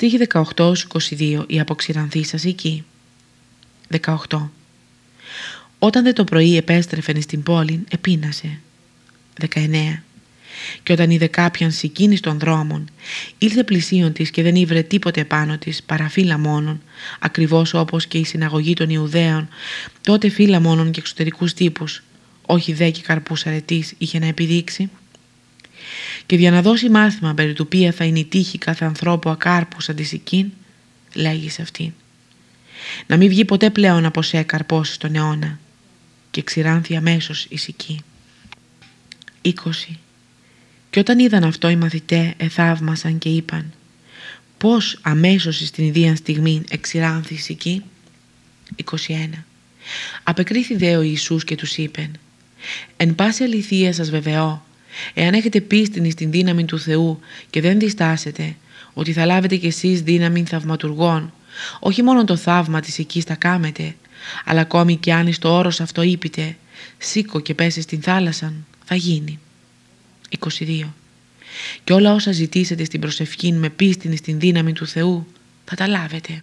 Στίχη 18-22 η αποξηρανθή σας εκεί; 18. Όταν δε το πρωί επέστρεφεν στην πόλη, επίνασε. 19. Και όταν είδε κάποιαν σηκίνη των δρόμων, ήλθε πλησίον της και δεν ήβρε τίποτε πάνω της παρά φύλλα μόνον, ακριβώς όπως και η συναγωγή των Ιουδαίων, τότε φύλλα μόνον και εξωτερικούς τύπους, όχι δε και καρπούς αρετής είχε να επιδείξει. Και για να δώσει μάθημα περί του ποια θα είναι η τύχη κάθε ανθρώπου ακάρπους σαν τη σικήν, λέγει σε αυτήν. Να μην βγει ποτέ πλέον από σε καρπός στον αιώνα και ξηράνθη αμέσως η σική. 20. Και όταν είδαν αυτό οι μαθητές εθαύμασαν και είπαν πώς αμέσως στην ιδία στιγμή εξηράνθη η σική. 21. Απεκρίθη δε ο Ιησούς και τους είπεν «Εν πάση αληθείας σας βεβαιώ, εάν έχετε πίστην στην δύναμη του Θεού και δεν διστάσετε, ότι θα λάβετε κι εσείς δύναμη θαυματουργών, όχι μόνο το θαύμα της εκεί θα κάμετε, αλλά ακόμη κι αν στο όρος αυτό είπετε, σήκω και πέσει στην θάλασσα, θα γίνει. 22. Και όλα όσα ζητήσετε στην προσευχή με πίστην στην δύναμη του Θεού, θα τα λάβετε.